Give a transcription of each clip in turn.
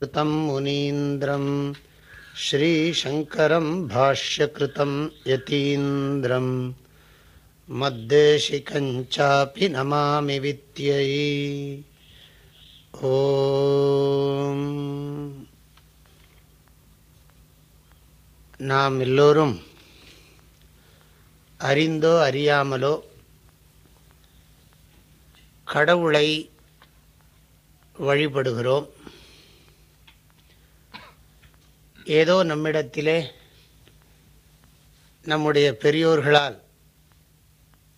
कृतं मुनीन्द्रं श्रीशङ्करं भाष्यकृतं यतीन्द्रं मद्देशिकञ्चापि नमामि विद्यै ஓம் நாம் எல்லோரும் அறிந்தோ அறியாமலோ கடவுளை வழிபடுகிறோம் ஏதோ நம்மிடத்திலே நம்முடைய பெரியோர்களால்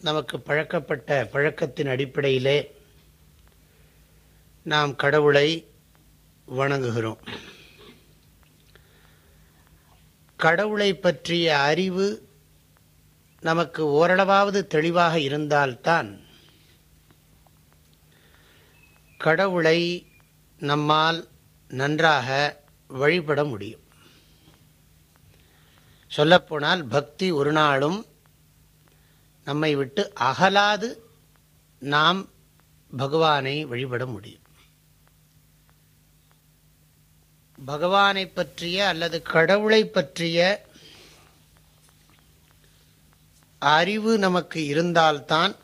நமக்கு பழக்கப்பட்ட பழக்கத்தின் அடிப்படையிலே நாம் கடவுளை வணங்குகிறோம். கடவுளை பற்றிய அறிவு நமக்கு ஓரளவாவது தெளிவாக இருந்தால்தான் கடவுளை நம்மால் நன்றாக வழிபட முடியும். சொல்லப்போனால் பக்தி ஒரு நாளும் நம்மை விட்டு அகலாது நாம் பகவானை வழிபட முடியும். பகவானை பற்றிய அல்லது கடவுளை பற்றிய அறிவு நமக்கு இருந்தால்தான்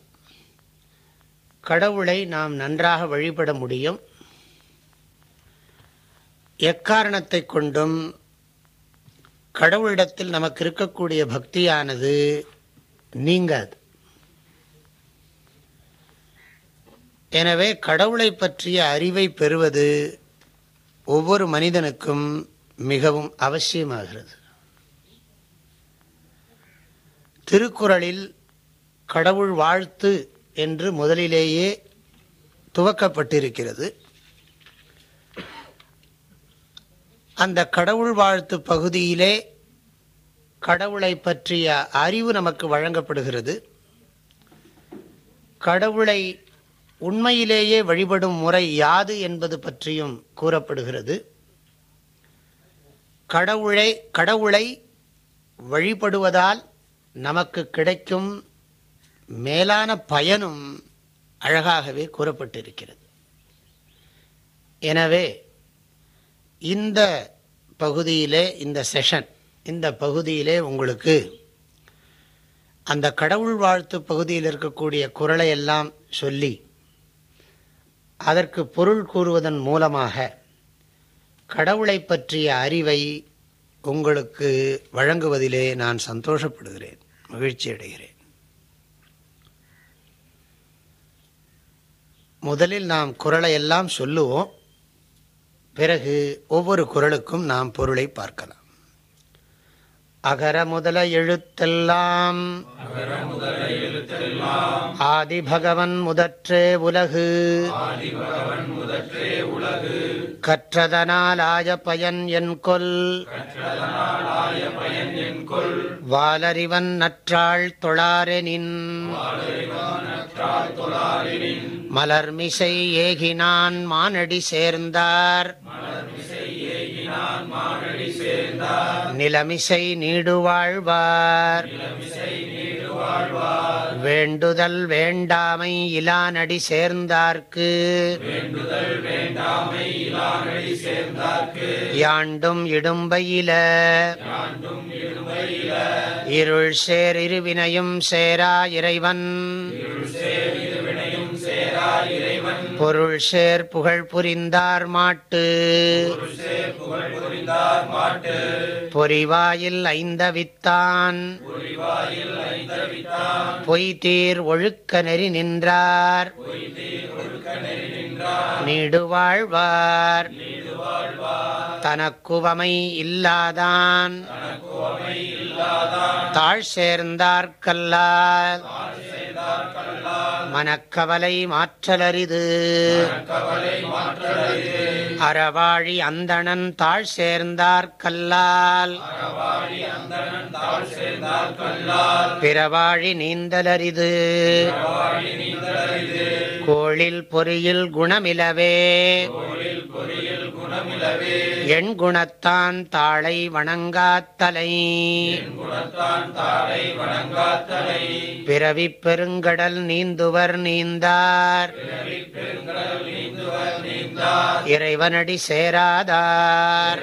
கடவுளை நாம் நன்றாக வழிபட முடியும். எக்காரணத்தை கொண்டும் கடவுளிடத்தில் நமக்கு இருக்கக்கூடிய பக்தியானது நீங்காது. எனவே கடவுளை பற்றிய அறிவை பெறுவது ஒவ்வொரு மனிதனுக்கும் மிகவும் அவசியமாகிறது. திருக்குறளில் கடவுள் வாழ்த்து என்று முதலிலேயே துவக்கப்பட்டிருக்கிறது. அந்த கடவுள் வாழ்த்து பகுதியிலே கடவுளை பற்றிய அறிவு நமக்கு வழங்கப்படுகிறது. கடவுளை உண்மையிலேயே வழிபடும் முறை யாது என்பது பற்றியும் கூறப்படுகிறது. கடவுளை கடவுளை வழிபடுவதால் நமக்கு கிடைக்கும் மேலான பயனும் அழகாகவே கூறப்பட்டிருக்கிறது. எனவே இந்த பகுதியிலே இந்த செஷன் இந்த பகுதியிலே உங்களுக்கு அந்த கடவுள் வாழ்த்து பகுதியில் இருக்கக்கூடிய குரலை எல்லாம் சொல்லி அதற்கு பொருள் கூறுவதன் மூலமாக கடவுளை பற்றிய அறிவை உங்களுக்கு வழங்குவதிலே நான் சந்தோஷப்படுகிறேன் மகிழ்ச்சி அடைகிறேன். முதலில் நாம் குரலை எல்லாம் சொல்லுவோம். பிறகு ஒவ்வொரு குரலுக்கும் நாம் பொருளை பார்க்கலாம். அகர முதல எழுத்தெல்லாம். ஆதிபகவன் முதற்றே உலகு. கற்றதனால் ஆய பயன் என் கொல் வாலறிவன் நற்றாள் தொழாரெனின். மலர்மிசை ஏகினான் மானடி சேர்ந்தார். நிலமிசை நீடுவாழ்வார். வேண்டுதல் வேண்டாமை இலானடி சேர்ந்தார்க்கு. யாண்டும் இடும்பையில. இருள் சேர் இருவினையும் சேரா இறைவன். பொருள் சேர் புகழ் புரிந்தார் மாட்டு. பொறிவாயில் ஐந்தவித்தான். பொய்தீர் ஒழுக்க நெறி நின்றார். நீடுவாழ்வார் தனக்குவமை இல்லாதான். தாழ் சேர்ந்தார்கல்லால். மனக்கவலை மாற்றலரிது. அறவாழி அந்தணன் தாழ் சேர்ந்தார் கல்லால் பிறவாழி நீந்தலரிது. கோளில் பொறியில் குணமிலவே. எண் குணத்தான் தாளை வணங்காத்தலை பிறவி பெருங்கடல் நீந்துவர் நீந்தார். இறைவனடி சேராதார்.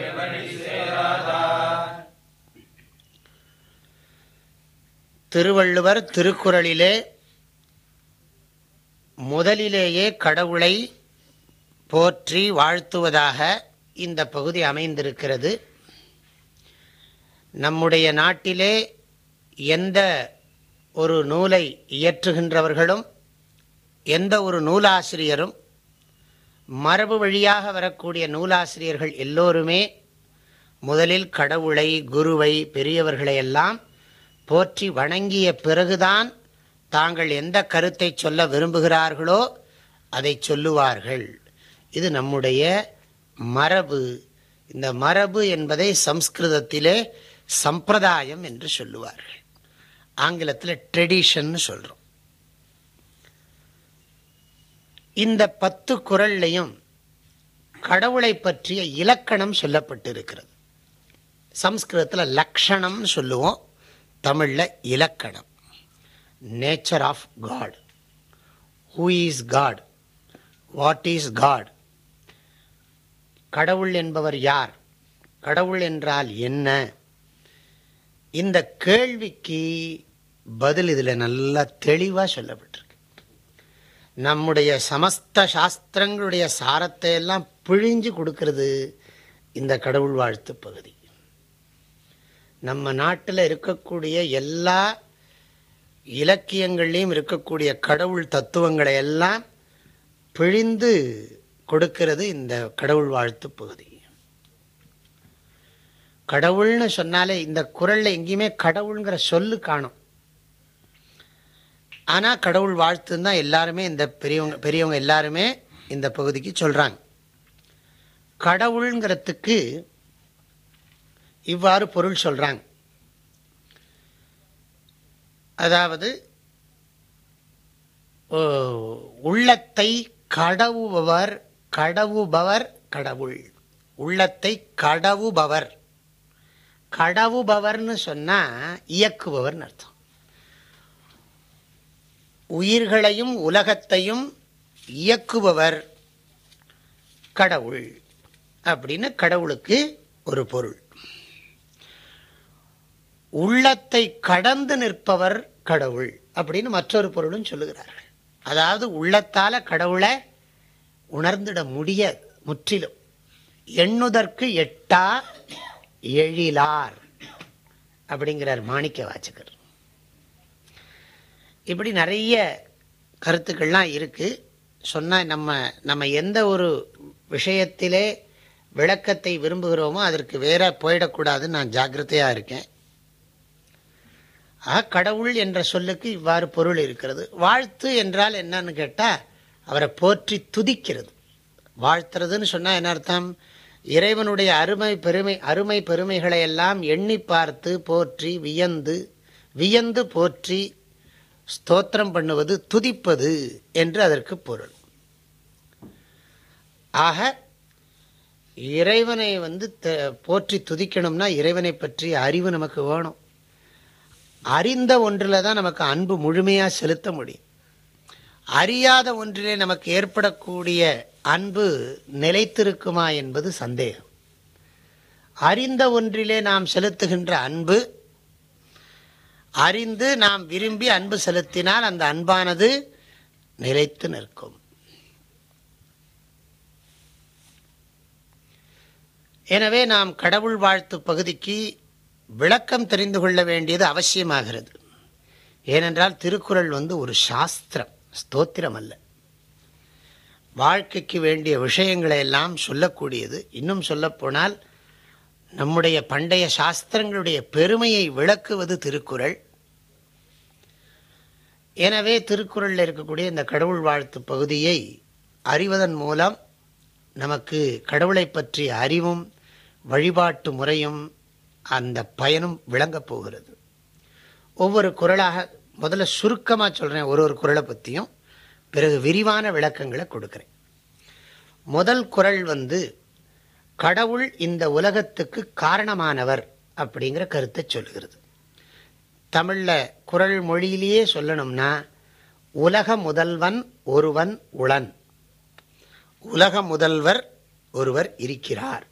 திருவள்ளுவர் திருக்குறளிலே முதலிலேயே கடவுளை போற்றி வாழ்த்துவதாக இந்த பகுதி அமைந்திருக்கிறது. நம்முடைய நாட்டிலே எந்த ஒரு நூலை இயற்றுகின்றவர்களும் எந்த ஒரு நூலாசிரியரும் மரபு வழியாக வரக்கூடிய நூலாசிரியர்கள் எல்லோருமே முதலில் கடவுளை குருவை பெரியவர்களை எல்லாம் போற்றி வணங்கிய பிறகுதான் தாங்கள் எந்த கருத்தை சொல்ல விரும்புகிறார்களோ அதை சொல்லுவார்கள். இது நம்முடைய மரபு. இந்த மரபு என்பதை சம்ஸ்கிருதத்திலே சம்பிரதாயம் என்று சொல்லுவார்கள். ஆங்கிலத்தில் ட்ரெடிஷன் சொல்கிறோம் இந்த பத்து குரல்லையும் கடவுளை பற்றிய இலக்கணம் சொல்லப்பட்டிருக்கிறது. சம்ஸ்கிருதத்தில் லக்ஷணம் சொல்லுவோம். தமிழில் இலக்கணம். Nature of God who is God what is God கடவுள் என்பவர் யார்? கடவுள் என்றால் என்ன? இந்த கேள்விக்கு பதில் இதில் நல்லா தெளிவாக சொல்லப்பட்டிருக்கு. நம்முடைய சமஸ்த சாஸ்திரங்களுடைய சாரத்தை எல்லாம் பிழிஞ்சு கொடுக்கறது இந்த கடவுள் வாழ்த்து பகுதி. நம்ம நாட்டில் இருக்கக்கூடிய எல்லா இலக்கியங்கள்லேயும் இருக்கக்கூடிய கடவுள் தத்துவங்களை எல்லாம் பிழிந்து கொடுக்கிறது இந்த கடவுள் வாழ்த்து பகுதி. கடவுள்னு சொன்னாலே இந்த குரலில் எங்கேயுமே கடவுளுங்கிற சொல்லு காணும். ஆனால் கடவுள் வாழ்த்துன்னு தான் எல்லாருமே இந்த பெரியவங்க பெரியவங்க எல்லாருமே இந்த பகுதிக்கு சொல்கிறாங்க கடவுளுங்கிறதுக்கு இவ்வாறு பொருள் சொல்கிறாங்க அதாவது உள்ளத்தை கடவுபவர் கடவுபவர் கடவுள். உள்ளத்தை கடவுபவர். கடவுபவர்னு சொன்னால் இயக்குபவர்னு அர்த்தம். உயிர்களையும் உலகத்தையும் இயக்குபவர் கடவுள். அப்படின்னு கடவுளுக்கு ஒரு பொருள். உள்ளத்தை கடந்து நிற்பவர் கடவுள் அப்படின்னு மற்றொரு பொருளும் சொல்லுகிறார்கள். அதாவது உள்ளத்தால் கடவுளை உணர்ந்திட முடிய முற்றிலும். எண்ணுதற்கு எட்டா எழிலார் அப்படிங்கிறார் மாணிக்க வாச்சகர் இப்படி நிறைய கருத்துக்கள்லாம் இருக்குது சொன்னால் நம்ம நம்ம எந்த ஒரு விஷயத்திலே விளக்கத்தை விரும்புகிறோமோ அதற்கு வேற போயிடக்கூடாதுன்னு நான் ஜாக்கிரதையாக இருக்கேன். ஆக கடவுள் என்ற சொல்லுக்கு இவ்வாறு பொருள் இருக்கிறது. வாழ்த்து என்றால் என்னன்னு கேட்டால் அவரை போற்றி துதிக்கிறது. வாழ்த்துறதுன்னு சொன்னால் என்ன அர்த்தம்? இறைவனுடைய அருமை பெருமை அருமை பெருமைகளை எல்லாம் எண்ணி பார்த்து போற்றி வியந்து வியந்து போற்றி ஸ்தோத்திரம் பண்ணுவது துதிப்பது என்று அதற்கு பொருள். ஆக இறைவனை வந்து போற்றி துதிக்கணும்னா இறைவனை பற்றி அறிவு நமக்கு வேணும். அறிந்த ஒன்றில் தான் நமக்கு அன்பு முழுமையாக செலுத்த முடியும். அறியாத ஒன்றிலே நமக்கு ஏற்படக்கூடிய அன்பு நிலைத்திருக்குமா என்பது சந்தேகம். அறிந்த ஒன்றிலே நாம் செலுத்துகின்ற அன்பு அறிந்து நாம் விரும்பி அன்பு செலுத்தினால் அந்த அன்பானது நிலைத்து நிற்கும். எனவே நாம் கடவுள் வாழ்த்து பகுதிக்கு விளக்கம் தெரிந்து கொள்ள வேண்டியது அவசியமாகிறது. ஏனென்றால் திருக்குறள் வந்து ஒரு சாஸ்திரம். ஸ்தோத்திரம் அல்ல வாழ்க்கைக்கு வேண்டிய விஷயங்களை எல்லாம் சொல்லக்கூடியது. இன்னும் சொல்லப்போனால் நம்முடைய பண்டைய சாஸ்திரங்களுடைய பெருமையை விளக்குவது திருக்குறள். எனவே திருக்குறளில் இருக்கக்கூடிய இந்த கடவுள் வாழ்த்து பகுதியை அறிவதன் மூலம் நமக்கு கடவுளை பற்றிய அறிவும் வழிபாட்டு முறையும் அந்த பயனும் விளங்கப் போகிறது. ஒவ்வொரு குரலாக முதல்ல சுருக்கமாக சொல்கிறேன் ஒரு ஒரு குரலை பற்றியும் பிறகு விரிவான விளக்கங்களை கொடுக்குறேன். முதல் குரல் வந்து கடவுள் இந்த உலகத்துக்கு காரணமானவர் அப்படிங்கிற கருத்தை சொல்லுகிறது. தமிழில் குரல் மொழியிலேயே சொல்லணும்னா உலக முதல்வன் ஒருவன் உளன். உலக முதல்வர் ஒருவர் இருக்கிறார்.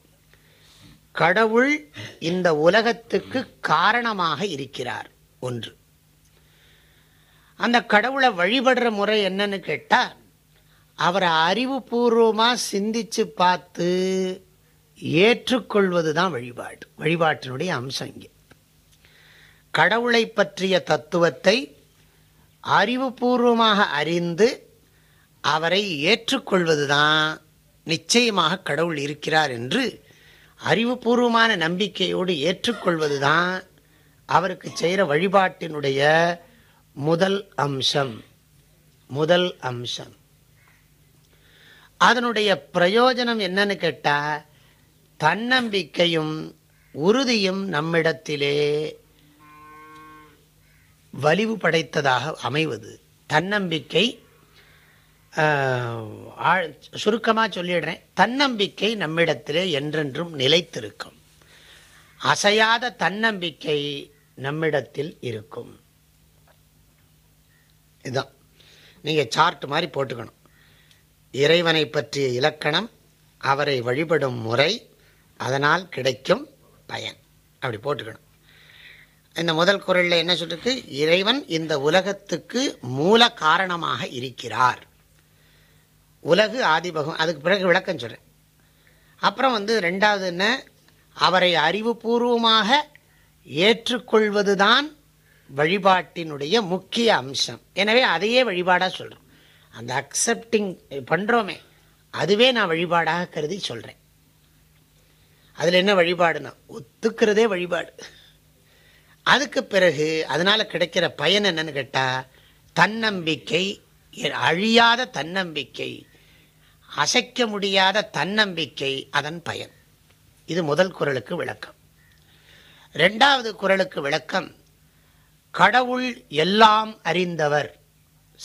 கடவுள் இந்த உலகத்துக்கு காரணமாக இருக்கிறார். ஒன்று. அந்த கடவுளை வழிபடுற முறை என்னன்னு கேட்டால் அவரை அறிவுபூர்வமாக சிந்திச்சு பார்த்து ஏற்றுக்கொள்வது தான் வழிபாடு. வழிபாட்டினுடைய அம்சம் இங்கே. கடவுளை பற்றிய தத்துவத்தை அறிவுபூர்வமாக அறிந்து அவரை ஏற்றுக்கொள்வது தான் நிச்சயமாக கடவுள் இருக்கிறார் என்று அறிவுபூர்வமான நம்பிக்கையோடு ஏற்றுக்கொள்வது தான் அவருக்கு செய்கிற வழிபாட்டினுடைய முதல் அம்சம் முதல் அம்சம். அதனுடைய பிரயோஜனம் என்னன்னு கேட்டால் தன்னம்பிக்கையும் உறுதியும் நம்மிடத்திலே வலிவு படைத்ததாக அமைவது. தன்னம்பிக்கை சுருக்கமாக சொல்லிடுறேன். தன்னம்பிக்கை நம்மிடத்திலே என்றென்றும் நிலைத்திருக்கும். அசையாத தன்னம்பிக்கை நம்மிடத்தில் இருக்கும். இதுதான் நீங்கள் சார்ட் மாதிரி போட்டுக்கணும். இறைவனை பற்றிய இலக்கணம் அவரை வழிபடும் முறை அதனால் கிடைக்கும் பயன். அப்படி போட்டுக்கணும். இந்த முதல் குரலில் என்ன சொல்லிருக்கு? இறைவன் இந்த உலகத்துக்கு மூல காரணமாக இருக்கிறார். உலகு ஆதிபகம் அதுக்கு பிறகு விளக்கம் சொல்கிறேன் அப்புறம் வந்து ரெண்டாவது என்ன? அவரை அறிவுபூர்வமாக ஏற்றுக்கொள்வது தான் வழிபாட்டினுடைய முக்கிய அம்சம். எனவே அதையே வழிபாடாக சொல்கிறோம் அந்த அக்செப்டிங் பண்ணுறோமே அதுவே நான் வழிபாடாக கருதி சொல்கிறேன் அதில் என்ன வழிபாடுனா ஒத்துக்கிறதே வழிபாடு. அதுக்கு பிறகு அதனால் கிடைக்கிற பயன் என்னன்னு கேட்டால் தன்னம்பிக்கை அழியாத தன்னம்பிக்கை அசைக்க முடியாத தன்னம்பிக்கை அதன் பயன். இது முதல் குரலுக்கு விளக்கம். ரெண்டாவது குரலுக்கு விளக்கம் கடவுள் எல்லாம் அறிந்தவர்.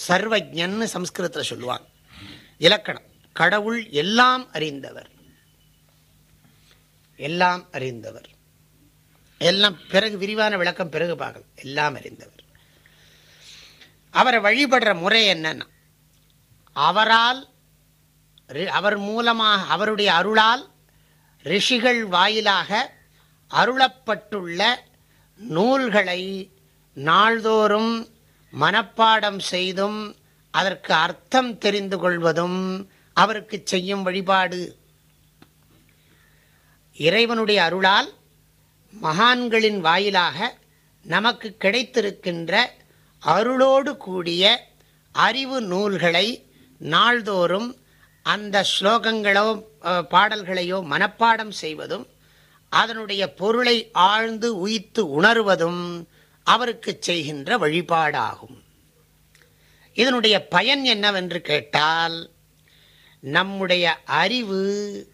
சர்வஜன்னு சம்ஸ்கிருதத்தில் சொல்லுவாங்க. இலக்கணம். கடவுள் எல்லாம் அறிந்தவர். எல்லாம் அறிந்தவர். எல்லாம் பிறகு விரிவான விளக்கம் பிறகு பார்க்கலாம். எல்லாம் அறிந்தவர். அவரை வழிபடுற முறை என்னன்னா அவரால் அவர் மூலமாக அவருடைய அருளால் ரிஷிகள் வாயிலாக அருளப்பட்டுள்ள நூல்களை நாள்தோறும் மனப்பாடம் செய்தும் அதற்கு அர்த்தம் தெரிந்து கொள்வதும் அவருக்கு செய்யும் வழிபாடு. இறைவனுடைய அருளால் மகான்களின் வாயிலாக நமக்கு கிடைத்திருக்கின்ற அருளோடு கூடிய அறிவு நூல்களை நாள்தோறும் அந்த ஸ்லோகங்களோ பாடல்களையோ மனப்பாடம் செய்வதும் அதனுடைய பொருளை ஆழ்ந்து உயித்து உணர்வதும் அவருக்கு செய்கின்ற வழிபாடாகும். இதனுடைய பயன் என்னவென்று கேட்டால் நம்முடைய அறிவு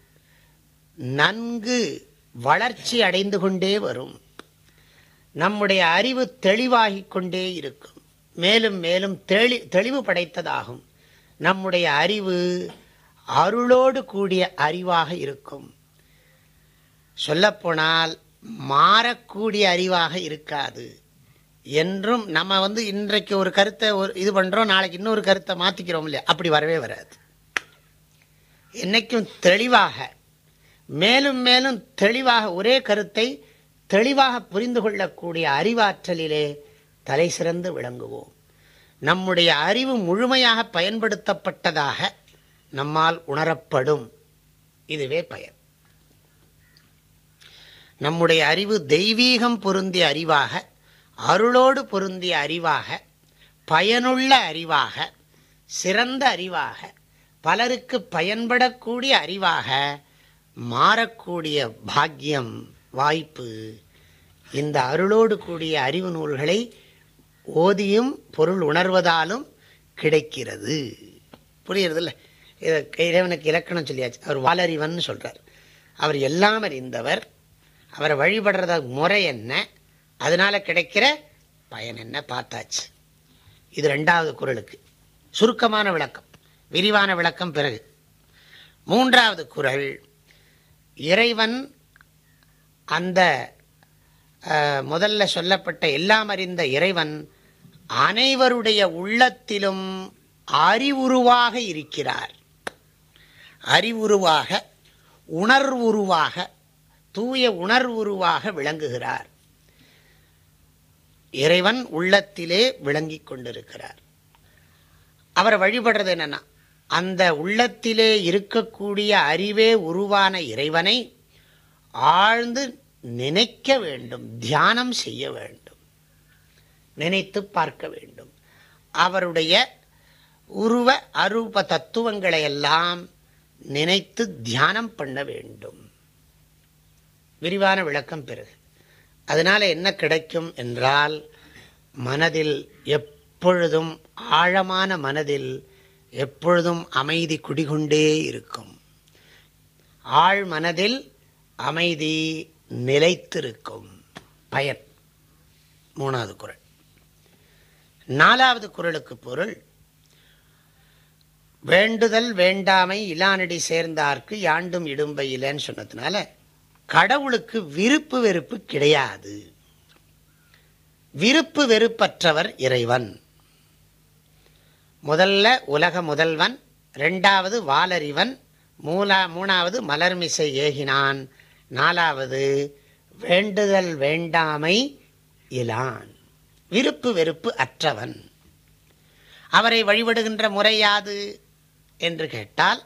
நன்கு வளர்ச்சி அடைந்து கொண்டே வரும். நம்முடைய அறிவு தெளிவாகிக் கொண்டே இருக்கும். மேலும் மேலும் தெளி தெளிவு படைத்ததாகும். நம்முடைய அறிவு அருளோடு கூடிய அறிவாக இருக்கும். சொல்லப்போனால் மாறக்கூடிய அறிவாக இருக்காது. என்றும் நம்ம வந்து இன்றைக்கு ஒரு கருத்தை ஒரு இது பண்ணுறோம் நாளைக்கு இன்னொரு கருத்தை மாற்றிக்கிறோம் இல்லையா? அப்படி வரவே வராது. என்றைக்கும் தெளிவாக மேலும் மேலும் தெளிவாக ஒரே கருத்தை தெளிவாக புரிந்து கொள்ளக்கூடிய அறிவாற்றலிலே தலை சிறந்து விளங்குவோம். நம்முடைய அறிவு முழுமையாக பயன்படுத்தப்பட்டதாக நம்மால் உணரப்படும். இதுவே பயன். நம்முடைய அறிவு தெய்வீகம் பொருந்திய அறிவாக அருளோடு பொருந்திய அறிவாக பயனுள்ள அறிவாக சிறந்த அறிவாக பலருக்கு பயன்படக்கூடிய அறிவாக மாறக்கூடிய பாக்கியம் வாய்ப்பு இந்த அருளோடு கூடிய அறிவு நூல்களை ஓதியும் பொருள் உணர்வதாலும் கிடைக்கிறது. புரியுறதில்ல இறைவனுக்கு இலக்கணம் சொல்லியாச்சு. அவர் வாலறிவன் சொல்கிறார் அவர் எல்லாம் அறிந்தவர். அவரை வழிபடுறத முறை என்ன? அதனால் கிடைக்கிற பயன் என்ன பார்த்தாச்சு. இது ரெண்டாவது குரலுக்கு. சுருக்கமான விளக்கம். விரிவான விளக்கம் பிறகு. மூன்றாவது குரல். இறைவன் அந்த முதல்ல சொல்லப்பட்ட எல்லாம் அறிந்த இறைவன் அனைவருடைய உள்ளத்திலும் அறிவுருவாக இருக்கிறார். அறிவுருவாக உணர்வுருவாக தூய உணர்வுருவாக விளங்குகிறார். இறைவன் உள்ளத்திலே விளங்கி கொண்டிருக்கிறார். அவரை வழிபடுறது என்னென்னா அந்த உள்ளத்திலே இருக்கக்கூடிய அறிவே உருவான இறைவனை ஆழ்ந்து நினைக்க வேண்டும் தியானம் செய்ய வேண்டும் நினைத்து பார்க்க வேண்டும். அவருடைய உருவ அரூப தத்துவங்களை எல்லாம் நினைத்து தியானம் பண்ண வேண்டும். விரிவான விளக்கம் பிறகு. அதனால் என்ன கிடைக்கும் என்றால் மனதில் எப்பொழுதும் ஆழமான மனதில் எப்பொழுதும் அமைதி குடிகொண்டே இருக்கும். ஆழ் மனதில் அமைதி நிலைத்திருக்கும். பயன். மூணாவது குரல். நாலாவது குரலுக்கு பொருள் வேண்டுதல் வேண்டாமை இலானடி சேர்ந்தார்க்கு யாண்டும் இடும்பை இல்லைன்னு சொன்னதுனால கடவுளுக்கு விருப்பு வெறுப்பு கிடையாது. விருப்பு வெறுப்பற்றவர் இறைவன். முதல்ல உலக முதல்வன் ரெண்டாவது வாலறிவன் மூலா மூணாவது மலர்மிசை ஏகினான் நாலாவது வேண்டுதல் வேண்டாமை இலான். விருப்பு வெறுப்பு அற்றவன். அவரை வழிபடுகின்ற முறையாது என்று கேட்டால்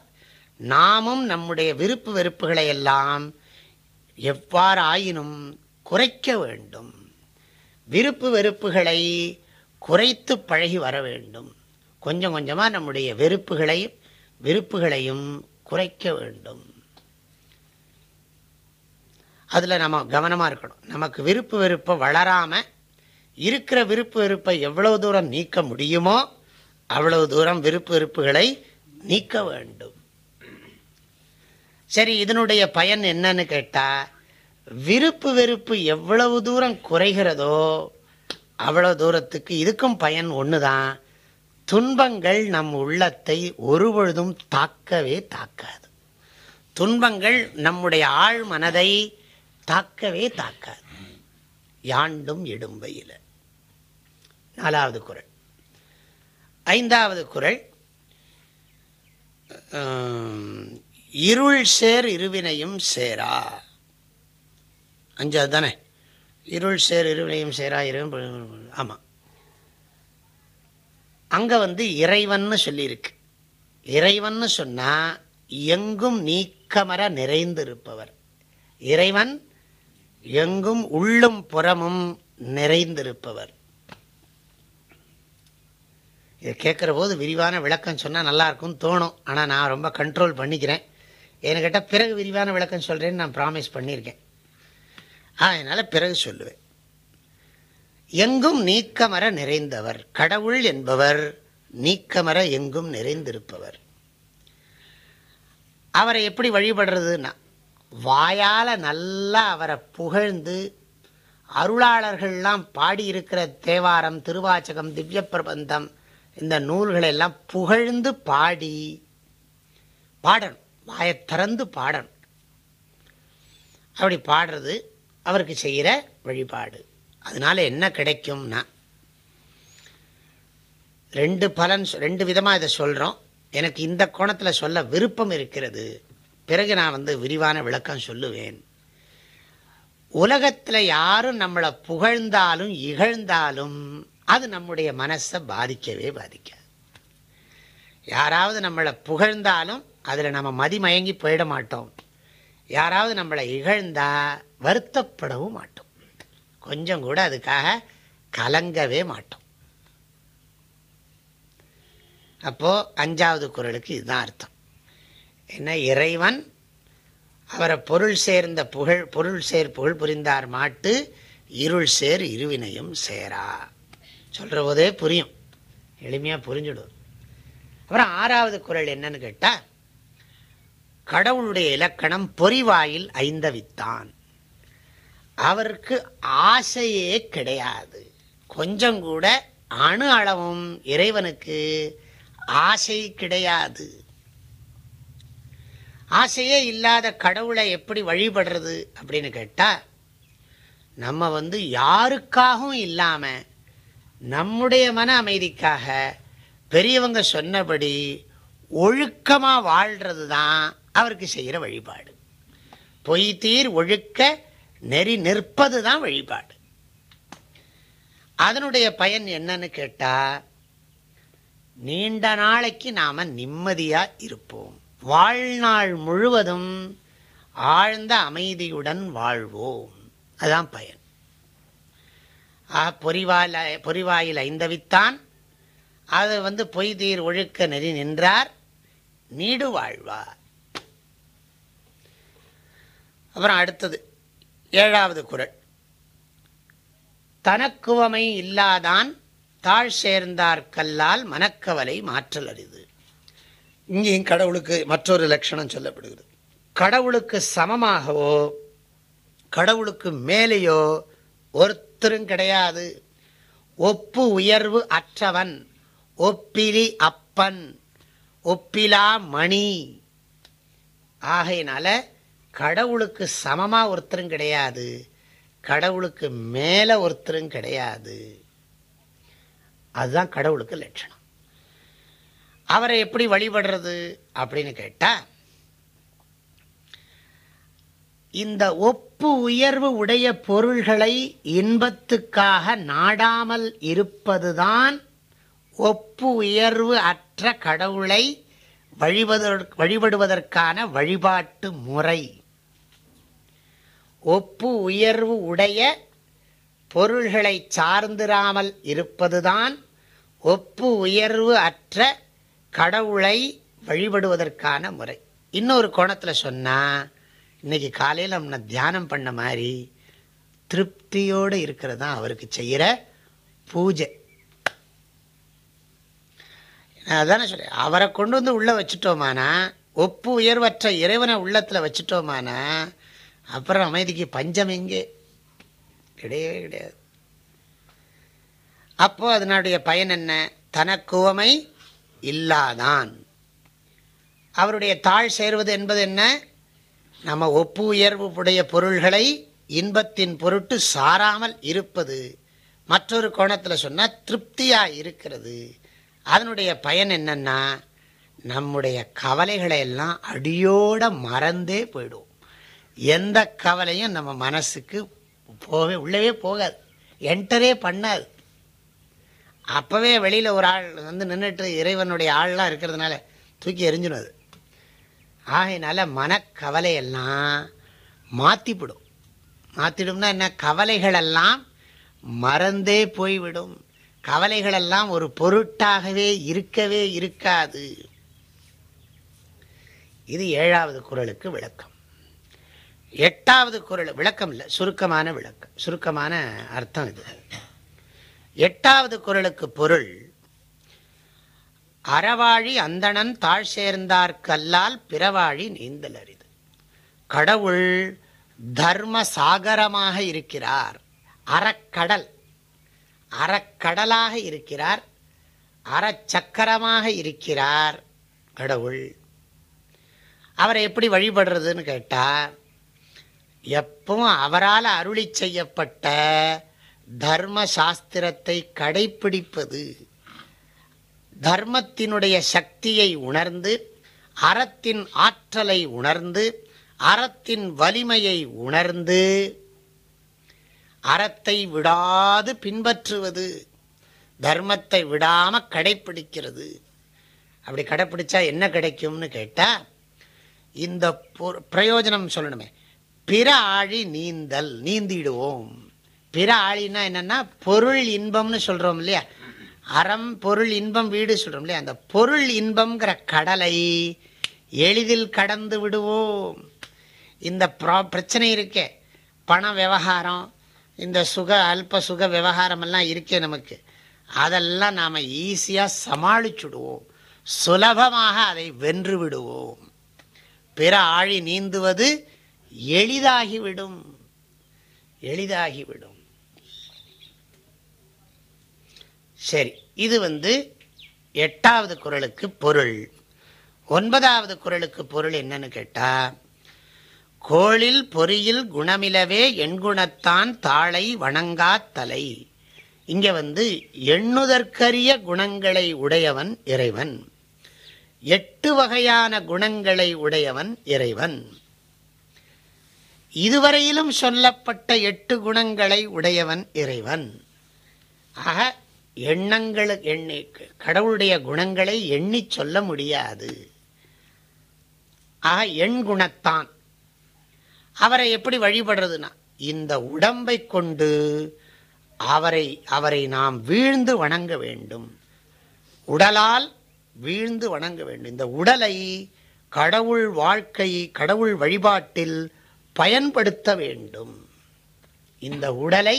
நாமும் நம்முடைய விருப்பு வெறுப்புகளை எல்லாம் எவ்வாறாயினும் குறைக்க வேண்டும். விருப்பு வெறுப்புகளை குறைத்து பழகி வர வேண்டும். கொஞ்சம் கொஞ்சமாக நம்முடைய வெறுப்புகளையும் விருப்புகளையும் குறைக்க வேண்டும். அதில் நம்ம கவனமாக இருக்கணும். நமக்கு விருப்பு வெறுப்பை வளராமல் இருக்கிற விருப்பு வெறுப்பை எவ்வளவு தூரம் நீக்க முடியுமோ அவ்வளவு தூரம் விருப்பு வெறுப்புகளை நீக்க வேண்டும். சரி இதனுடைய பயன் என்னன்னு கேட்டால் விருப்பு வெறுப்பு எவ்வளவு தூரம் குறைகிறதோ அவ்வளோ தூரத்துக்கு இதுக்கும் பயன் ஒன்று தான் துன்பங்கள் நம் உள்ளத்தை ஒருபொழுதும் தாக்கவே தாக்காது. துன்பங்கள் நம்முடைய ஆழ் மனதை தாக்கவே தாக்காது. யாண்டும் இடும்பையில் நாலாவது குரல். ஐந்தாவது குரல் இருள் சேர் இருவினையும் சேரா. அஞ்சாவது தானே? இருள் சேர் இருவினையும் சேரா இருவன் ஆமாம் அங்கே வந்து இறைவன்னு சொல்லியிருக்கு. இறைவன்னு சொன்னால் எங்கும் நீக்கமர நிறைந்திருப்பவர். இறைவன் எங்கும் உள்ளும் புறமும் நிறைந்திருப்பவர். இதை கேட்குற போது விரிவான விளக்கம் சொன்னால் நல்லாயிருக்கும்னு தோணும். ஆனால் நான் ரொம்ப கண்ட்ரோல் பண்ணிக்கிறேன். என்கிட்ட பிறகு விரிவான விளக்கம் சொல்கிறேன்னு நான் ப்ராமிஸ் பண்ணியிருக்கேன். அதனால் பிறகு சொல்லுவேன். எங்கும் நீக்கமர நிறைந்தவர் கடவுள் என்பவர் நீக்கமர எங்கும் நிறைந்திருப்பவர். அவரை எப்படி வழிபடுறதுன்னா வாயால் நல்லா அவரை புகழ்ந்து அருளாளர்கள்லாம் பாடியிருக்கிற தேவாரம் திருவாச்சகம் திவ்ய பிரபந்தம் இந்த நூல்களெல்லாம் புகழ்ந்து பாடி பாடணும். வாயை திறந்து பாடணும். அப்படி பாடுறது அவருக்கு செய்கிற வழிபாடு. அதனால என்ன கிடைக்கும்னா ரெண்டு பலன் ரெண்டு விதமாக இதை சொல்கிறோம் எனக்கு இந்த கோணத்தில் சொல்ல விருப்பம் இருக்கிறது. பிறகு நான் வந்து விரிவான விளக்கம் சொல்லுவேன். உலகத்தில் யாரும் நம்மளை புகழ்ந்தாலும் இகழ்ந்தாலும் அது நம்முடைய மனசை பாதிக்கவே பாதிக்காது. யாராவது நம்மளை புகழ்ந்தாலும் அதில் நம்ம மதிமயங்கி போயிட மாட்டோம். யாராவது நம்மளை இகழ்ந்தால் வருத்தப்படவும் மாட்டோம். கொஞ்சம் கூட அதுக்காக கலங்கவே மாட்டோம். அப்போது அஞ்சாவது குரலுக்கு இதுதான் அர்த்தம். என்ன இறைவன் அவரை பொருள் சேர்ந்த புகழ் பொருள் சேர் புகழ் புரிந்தார் மாட்டு இருள் சேர் இருவினையும் சேரா. சொல்கிற போதே புரியும். எளிமையாக புரிஞ்சுடும். அப்புறம் ஆறாவது குரல் என்னன்னு கேட்டால் கடவுளுடைய இலக்கணம் பொறிவாயில் ஐந்தவித்தான். அவருக்கு ஆசையே கிடையாது. கொஞ்சம் கூட அணு அளவும் இறைவனுக்கு ஆசை கிடையாது. ஆசையே இல்லாத கடவுளை எப்படி வழிபடுறது அப்படின்னு கேட்டால் நம்ம வந்து யாருக்காகவும் இல்லாமல் நம்முடைய மன அமைதிக்காக பெரியவங்க சொன்னபடி ஒழுக்கமாக வாழ்கிறது தான் அவருக்கு செய்கிற வழிபாடு. பொய் தீர் ஒழுக்க நெறி நிற்பது தான் வழிபாடு. அதனுடைய பயன் என்னன்னு கேட்டால் நீண்ட நாளைக்கு நாம் நிம்மதியாக இருப்போம். வாழ்நாள் முழுவதும் ஆழ்ந்த அமைதியுடன் வாழ்வோம். அதுதான் பயன். ஆ பொறிவாயில் பொறிவாயில் ஐந்தவித்தான். அது வந்து பொய் தீர் ஒழுக்க நெறி நின்றார் நீடு வாழ்வார். அப்புறம் அடுத்தது ஏழாவது குரல். தனக்குவமை இல்லாதான் தாழ் சேர்ந்தார் கல்லால் மனக்கவலை மாற்றல் அரிது. இங்கேயும் கடவுளுக்கு மற்றொரு லட்சணம் சொல்லப்படுகிறது. கடவுளுக்கு சமமாகவோ கடவுளுக்கு மேலேயோ ஒருத்தரும் கிடையாது. ஒப்பு உயர்வு அற்றவன் ஒப்பிலி அப்பன் ஒப்பிலா மணி. ஆகையினால கடவுளுக்கு சமமாக ஒருத்தரும் கிடையாது கடவுளுக்கு மேலே ஒருத்தரும் கிடையாது. அதுதான் கடவுளுக்கு லட்சணம். அவரை எப்படி வழிபடுறது அப்படின்னு கேட்டால் இந்த ஒப்பு உயர்வு உடைய பொருள்களை இன்பத்துக்காக நாடாமல் இருப்பதுதான் ஒப்பு உயர்வு அற்ற கடவுளை வழிபடுவதற்கான வழிபாட்டு முறை. ஒப்பு உயர்வு உடைய பொருள்களை சார்ந்திராமல் இருப்பதுதான் ஒப்பு உயர்வு அற்ற கடவுளை வழிபடுவதற்கான முறை. இன்னொரு கோணத்தில் சொன்னால் இன்னைக்கு காலையில் நம்ம தியானம் பண்ண மாதிரி திருப்தியோடு இருக்கிறது தான் அவருக்கு செய்கிற பூஜை. அதானே சொல்ல அவரை கொண்டு வந்து உள்ளே வச்சுட்டோமானா ஒப்பு உயர்வற்ற இறைவனை உள்ளத்தில் வச்சுட்டோமானா அப்புறம் அமைதிக்கு பஞ்சம் எங்கே கிடையவே கிடையாது. அப்போ அதனுடைய பயன் என்ன? தனக்குவமை இல்லாதான். அவருடைய தாழ் சேர்வது என்பது என்ன? நம்ம ஒப்பு உயர்வு உடைய பொருள்களை இன்பத்தின் பொருட்டு சாராமல் இருப்பது. மற்றொரு கோணத்தில் சொன்னால் திருப்தியாக இருக்கிறது. அதனுடைய பயன் என்னன்னா நம்முடைய கவலைகளை எல்லாம் அடியோட மறந்தே போயிடும். எந்த கவலையும் நம்ம மனசுக்கு போகவே உள்ளவே போகாது. என்டரே பண்ணாது. அப்போவே வெளியில் ஒரு ஆள் வந்து நின்றுட்டு இறைவனுடைய ஆள்லாம் இருக்கிறதுனால தூக்கி எரிஞ்சிடும் அது. ஆகையினால மனக்கவலையெல்லாம் மாற்றிப்பிடும் மாற்றிடும்னா என்ன? கவலைகளெல்லாம் மறந்தே போய்விடும். கவலைகளெல்லாம் ஒரு பொருட்டாகவே இருக்கவே இருக்காது. இது ஏழாவது குரலுக்கு விளக்கம். எட்டாவது குரல் விளக்கம் இல்லை சுருக்கமான விளக்கம். சுருக்கமான அர்த்தம் இது. எட்டாவது குரலுக்கு பொருள் அறவாழி அந்தணன் தாழ் சேர்ந்தார் கல்லால் பிறவாழி நீந்தல் அரிது. கடவுள் தர்ம சாகரமாக இருக்கிறார் அறக்கடல் அறக்கடலாக இருக்கிறார் அறச்சக்கரமாக இருக்கிறார் கடவுள். அவரை எப்படி வழிபடுறதுன்னு கேட்டால் எப்பவும் அவரால் அருளி செய்யப்பட்ட தர்ம சாஸ்திரத்தை கடைப்பிடிப்பது தர்மத்தினுடைய சக்தியை உணர்ந்து அறத்தின் ஆற்றலை உணர்ந்து அறத்தின் வலிமையை உணர்ந்து அறத்தை விடாது பின்பற்றுவது தர்மத்தை விடாமல் கடைப்பிடிக்கிறது. அப்படி கடைப்பிடிச்சா என்ன கிடைக்கும்னு கேட்டால் இந்த பிரயோஜனம் சொல்லணுமே. பிற ஆழி நீந்தல் நீந்திடுவோம். பிற ஆழினா என்னென்னா பொருள் இன்பம்னு சொல்கிறோம் இல்லையா? அறம் பொருள் இன்பம் வீடு சொல்கிறோம் இல்லையா? அந்த பொருள் இன்பம்ங்கிற கடலை எளிதில் கடந்து விடுவோம். இந்த ப்ரா பிரச்சனை இருக்கே. பண விவகாரம் இந்த சுக அல்ப சுக விவகாரமெல்லாம் இருக்கே நமக்கு. அதெல்லாம் நாம் ஈஸியாக சமாளிச்சுடுவோம். சுலபமாக அதை வென்று விடுவோம். பிற ஆழி நீந்துவது எளிதாகிவிடும். எளிதாகிவிடும். சரி இது வந்து எட்டாவது குரலுக்கு பொருள். ஒன்பதாவது குரலுக்கு பொருள் என்னன்னு கேட்டா கோளில் பொறியில் குணமிலவே எண்குணத்தான் தாளை வணங்காத்தலை தலை. இங்க வந்து எண்ணுதற்கரிய குணங்களை உடையவன் இறைவன். எட்டு வகையான குணங்களை உடையவன் இறைவன். இதுவரையிலும் சொல்லப்பட்ட எட்டு குணங்களை உடையவன் இறைவன். ஆக எண்ணங்களு எண்ணி கடவுளுடைய குணங்களை எண்ணி சொல்ல முடியாது. ஆக எண் குணத்தான். அவரை எப்படி வழிபடுறதுனா இந்த உடம்பை கொண்டு அவரை அவரை நாம் வீழ்ந்து வணங்க வேண்டும். உடலால் வீழ்ந்து வணங்க வேண்டும். இந்த உடலை கடவுள் வாழ்க்கை கடவுள் வழிபாட்டில் பயன்படுத்த வேண்டும். இந்த உடலை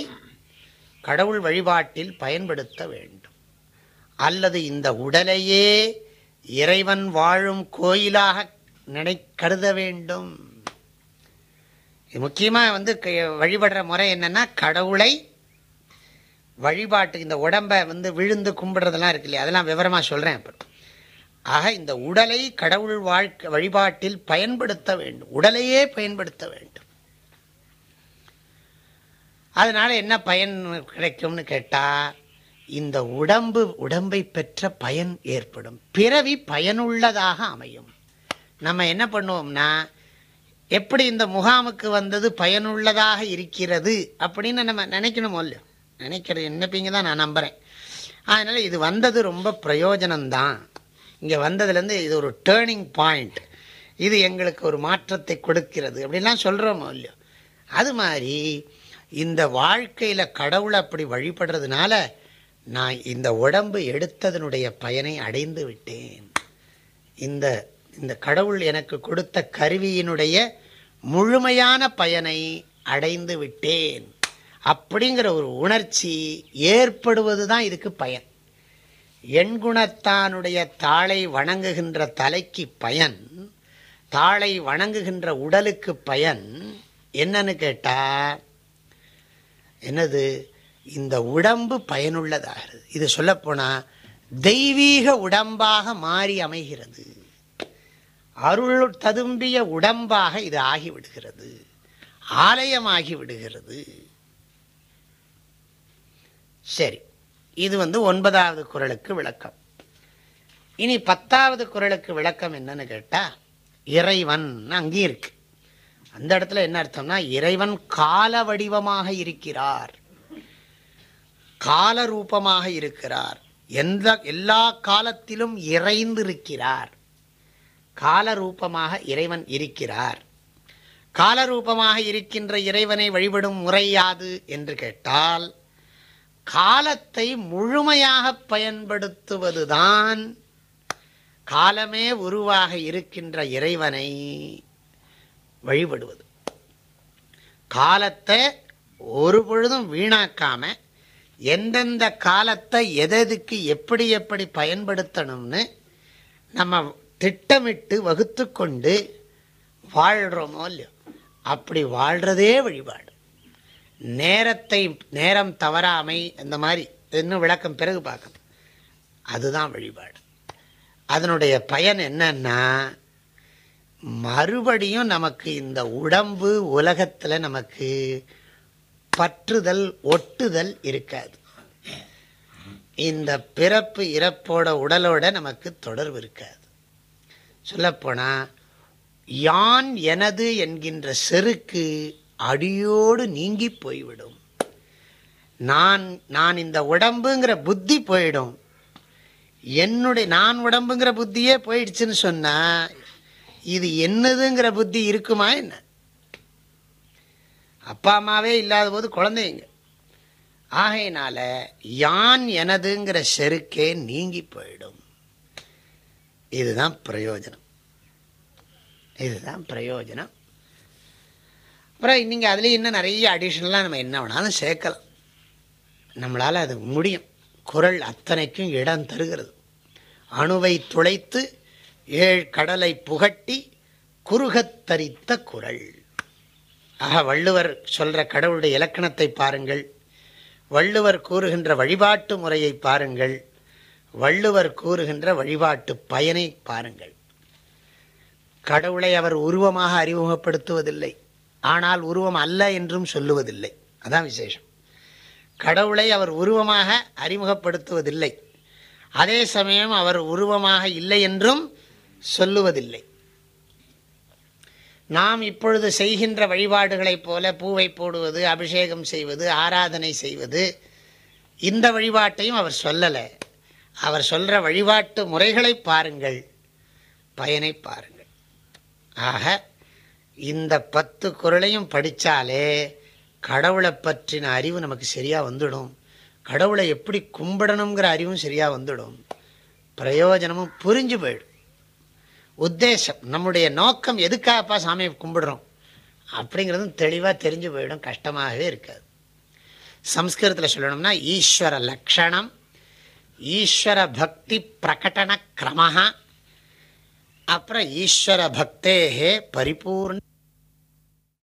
கடவுள் வழிபாட்டில் பயன்படுத்த வேண்டும். அல்லது இந்த உடலையே இறைவன் வாழும் கோயிலாக நினை கருத வேண்டும். முக்கியமாக வந்து வழிபடுற முறை என்னென்னா கடவுளை வழிபாட்டு இந்த உடம்பை வந்து விழுந்து கும்பிடுறதெல்லாம் இருக்கு இல்லையா? அதெல்லாம் விவரமாக சொல்கிறேன் அப்புறம். ஆக இந்த உடலை கடவுள் வாழ்க்கை வழிபாட்டில் பயன்படுத்த வேண்டும். உடலையே பயன்படுத்த வேண்டும். அதனால் என்ன பயன் கிடைக்கும்னு கேட்டால் இந்த உடம்பு உடம்பை பெற்ற பயன் ஏற்படும். பிறவி பயனுள்ளதாக அமையும். நம்ம என்ன பண்ணுவோம்னா எப்படி இந்த முகாமுக்கு வந்தது பயனுள்ளதாக இருக்கிறது அப்படின்னு நம்ம நினைக்கணுமோ இல்லையோ? நினைக்கிறது நினைப்பீங்க தான் நான் நம்புகிறேன் அதனால் இது வந்தது ரொம்ப பிரயோஜனம்தான். இங்கே வந்ததுலேருந்து இது ஒரு டேர்னிங் பாயிண்ட் இது எங்களுக்கு ஒரு மாற்றத்தை கொடுக்கிறது அப்படின்லாம் சொல்கிறோமோ இல்லையோ? அது மாதிரி இந்த வாழ்க்கையில் கடவுளை அப்படி வழிபடுறதுனால நான் இந்த உடம்பு எடுத்ததனுடைய பயனை அடைந்து விட்டேன். இந்த இந்த கடவுள் எனக்கு கொடுத்த கருவியினுடைய முழுமையான பயனை அடைந்து விட்டேன். அப்படிங்கிற ஒரு உணர்ச்சி ஏற்படுவது தான் இதுக்கு பயன். எண்குணத்தானுடைய தாளை வணங்குகின்ற தலைக்கு பயன் தாளை வணங்குகின்ற உடலுக்கு பயன் என்னன்னு கேட்டால் என்னது? இந்த உடம்பு பயனுள்ளதாகிறது. இது சொல்லப்போனால் தெய்வீக உடம்பாக மாறி அமைகிறது. அருள் ததும்பிய உடம்பாக இது ஆகிவிடுகிறது. ஆலயமாகி விடுகிறது. சரி. இது வந்து ஒன்பதாவது குரலுக்கு விளக்கம். இனி பத்தாவது குரலுக்கு விளக்கம் என்னன்னு கேட்டால் இறைவன் அங்கேயும் இருக்கு. அந்த இடத்துல என்ன அர்த்தம்னா இறைவன் கால வடிவமாக இருக்கிறார். கால ரூபமாக இருக்கிறார். எந்த எல்லா காலத்திலும் இறைந்து இருக்கிறார் கால ரூபமாக இறைவன் இருக்கிறார். காலரூபமாக இருக்கின்ற இறைவனை வழிபடும் முறையாது என்று கேட்டால் காலத்தை முழுமையாக பயன்படுத்துவதுதான் காலமே உருவாக இருக்கின்ற இறைவனை வழிபடுவது. காலத்தை ஒரு பொழுதும் வீணாக்காம எந்தெந்த காலத்தை எதெதுக்கு எப்படி எப்படி பயன்படுத்தணும்னு நம்ம திட்டமிட்டு வகுத்து கொண்டு வாழ்கிறோமோ இல்லையோ அப்படி வாழ்கிறதே வழிபாடு. நேரத்தை நேரம் தவறாமை இந்த மாதிரி இன்னும் விளக்கம் பிறகு பார்க்கணும் அதுதான் வழிபாடு. அதனுடைய பயன் என்னன்னா மறுபடியும் நமக்கு இந்த உடம்பு உலகத்தில் நமக்கு பற்றுதல் ஒட்டுதல் இருக்காது. இந்த பிறப்பு இறப்போட உடலோட நமக்கு தொடர்பு இருக்காது. சொல்லப்போனால் யான் எனது என்கின்ற செருக்கு அடியோடு நீங்கி போய்விடும். நான் நான் இந்த உடம்புங்கிற புத்தி போயிடும். என்னுடைய நான் உடம்புங்கிற புத்தியே போயிடுச்சுன்னு சொன்னால் இது என்னதுங்கிற புத்தி இருக்குமா என்ன? அப்பா அம்மாவே இல்லாத போது குழந்தைங்க. ஆகையினால யான் எனதுங்கிற செருக்கே நீங்கி போயிடும். இதுதான் பிரயோஜனம். இதுதான் பிரயோஜனம். அப்புறம் நீங்கள் அதுலேயும் இன்னும் நிறைய அடிஷ்னலாக நம்ம என்ன வேணாலும் சேர்க்கலாம். நம்மளால் அது முடியும். குரல் அத்தனைக்கும் இடம் தருகிறது. அணுவை துளைத்து ஏழ் கடலை புகட்டி குறுகத்தரித்த குரல். ஆக வள்ளுவர் சொல்கிற கடவுளுடைய இலக்கணத்தை பாருங்கள். வள்ளுவர் கூறுகின்ற வழிபாட்டு முறையை பாருங்கள். வள்ளுவர் கூறுகின்ற வழிபாட்டு பயனை பாருங்கள். கடவுளை அவர் உருவமாக அறிமுகப்படுத்துவதில்லை. ஆனால் உருவம் அல்ல என்றும் சொல்லுவதில்லை. அதான் விசேஷம். கடவுளை அவர் உருவமாக அறிமுகப்படுத்துவதில்லை. அதே சமயம் அவர் உருவமாக இல்லை என்றும் சொல்லுவதில்லை. நாம் இப்பொழுது செய்கின்ற வழிபாடுகளைப் போல பூவை போடுவது அபிஷேகம் செய்வது ஆராதனை செய்வது இந்த வழிபாட்டையும் அவர் சொல்லலை. அவர் சொல்கிற வழிபாட்டு முறைகளை பாருங்கள். பயனை பாருங்கள். ஆக இந்த பத்து குரலையும் படித்தாலே கடவுளை பற்றின அறிவு நமக்கு சரியாக வந்துடும். கடவுளை எப்படி கும்பிடணுங்கிற அறிவும் சரியாக வந்துடும். பிரயோஜனமும் புரிஞ்சு போயிடும். உத்தேசம் நம்முடைய நோக்கம் எதுக்காகப்பா சாமியை கும்பிடுறோம்? அப்படிங்கிறதும் தெளிவாக தெரிஞ்சு போயிடும் கஷ்டமாகவே இருக்காது. சம்ஸ்கிருதத்தில் சொல்லணும்னா ஈஸ்வர லக்ஷணம் ஈஸ்வர பக்தி பிரகடன கிரமாக அப்புறம் ஈஸ்வர பக்தேகே பரிபூர்ண